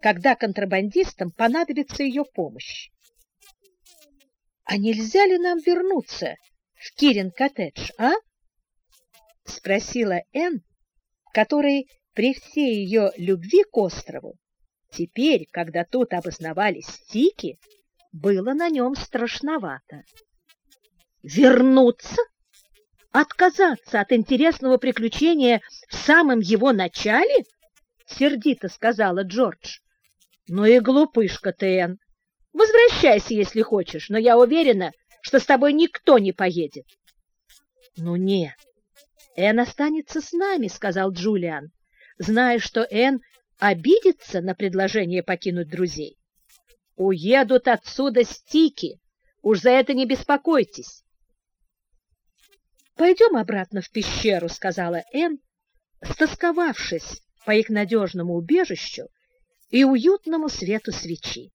когда контрабандистам понадобится ее помощь. «А нельзя ли нам вернуться в Кирин-коттедж, а?» — спросила Энн, которой при всей ее любви к острову теперь, когда тут обосновались стики, было на нем страшновато. «Вернуться? Отказаться от интересного приключения в самом его начале?» — сердито сказала Джордж. «Ну и глупышка ты, Энн. Возвращайся, если хочешь, но я уверена, что с тобой никто не поедет». «Ну нет, Энн останется с нами», — сказал Джулиан, зная, что Энн обидится на предложение покинуть друзей. «Уедут отсюда стики, уж за это не беспокойтесь». «Пойдем обратно в пещеру», — сказала Энн, стосковавшись по их надежному убежищу и уютному свету свечи.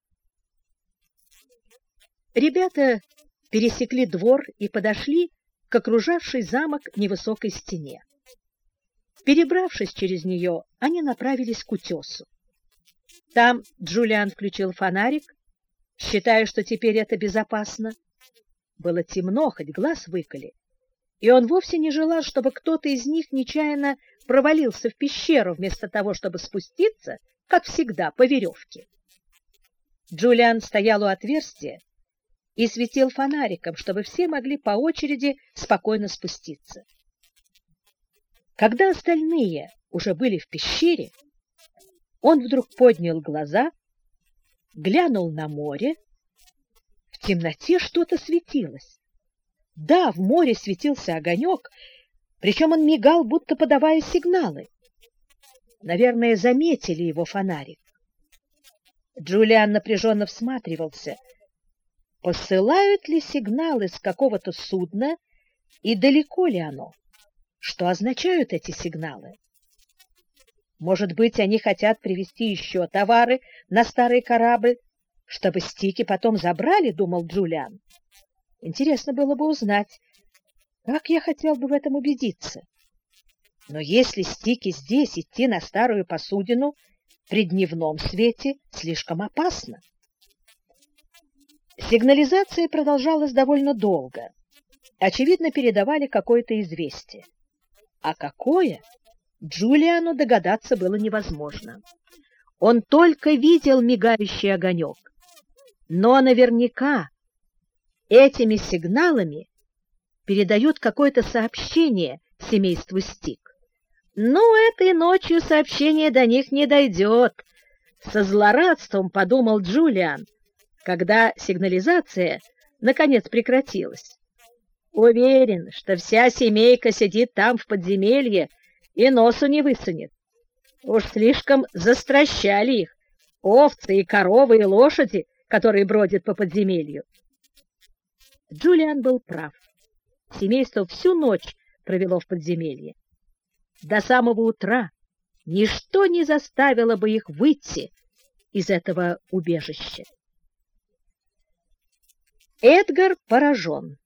Ребята пересекли двор и подошли к окружавшей замок невысокой стене. Перебравшись через нее, они направились к утесу. Там Джулиан включил фонарик, считая, что теперь это безопасно. Было темно, хоть глаз выколи, и он вовсе не желал, чтобы кто-то из них нечаянно провалился в пещеру вместо того, чтобы спуститься, как всегда, по веревке. Джулиан стоял у отверстия и светил фонариком, чтобы все могли по очереди спокойно спуститься. Когда остальные уже были в пещере, он вдруг поднял глаза, глянул на море. В темноте что-то светилось. Да, в море светился огонек, причем он мигал, будто подавая сигналы. Наверное, заметили его фонарик. Джулиан напряженно всматривался. Посылают ли сигналы с какого-то судна и далеко ли оно? Что означают эти сигналы? Может быть, они хотят привезти еще товары на старый корабль, чтобы стики потом забрали, думал Джулиан. Интересно было бы узнать, как я хотел бы в этом убедиться. Но если стики здесь идти на старую посудину при дневном свете слишком опасно. Сигнализация продолжалась довольно долго. Очевидно, передавали какое-то известие. А какое? Джулиану догадаться было невозможно. Он только видел мигающий огонек. Но наверняка этими сигналами передают какое-то сообщение семейству Стик. Но этой ночью сообщение до них не дойдет. Со злорадством подумал Джулиан, когда сигнализация наконец прекратилась. Уверен, что вся семейка сидит там в подземелье и носу не высунет. Уж слишком застращали их овцы и коровы и лошади, которые бродят по подземелью. Джулиан был прав. Семейство всю ночь провело в подземелье. До самого утра ничто не заставило бы их выйти из этого убежища. Эдгар поражен.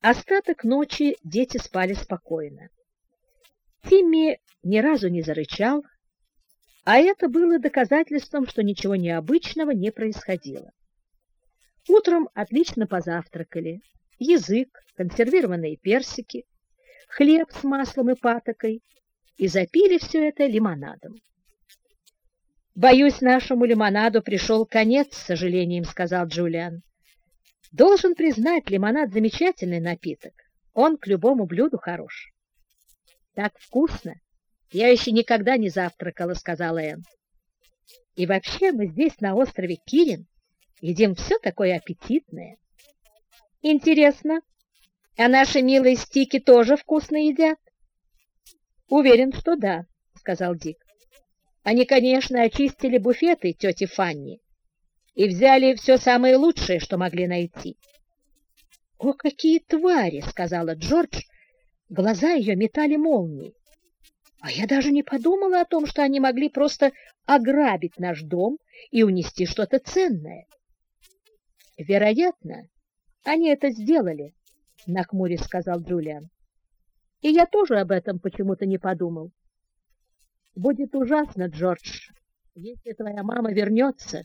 Остаток ночи дети спали спокойно. Тимми ни разу не зарычал, а это было доказательством, что ничего необычного не происходило. Утром отлично позавтракали. Язык, консервированные персики, хлеб с маслом и патокой, и запили все это лимонадом. «Боюсь, нашему лимонаду пришел конец, с сожалением», — сказал Джулиан. Должен признать, лимонад замечательный напиток. Он к любому блюду хорош. Так вкусно. Я еще никогда не завтракала, сказала Энн. И вообще мы здесь, на острове Кирин, едим все такое аппетитное. Интересно, а наши милые стики тоже вкусно едят? Уверен, что да, сказал Дик. Они, конечно, очистили буфеты тети Фанни и взяли все самое лучшее, что могли найти. — О, какие твари! — сказала Джордж. Глаза ее метали молнии. А я даже не подумала о том, что они могли просто ограбить наш дом и унести что-то ценное. — Вероятно, они это сделали, — нахмурясь сказал Джулиан. — И я тоже об этом почему-то не подумал. — Будет ужасно, Джордж, Если твоя мама вернется,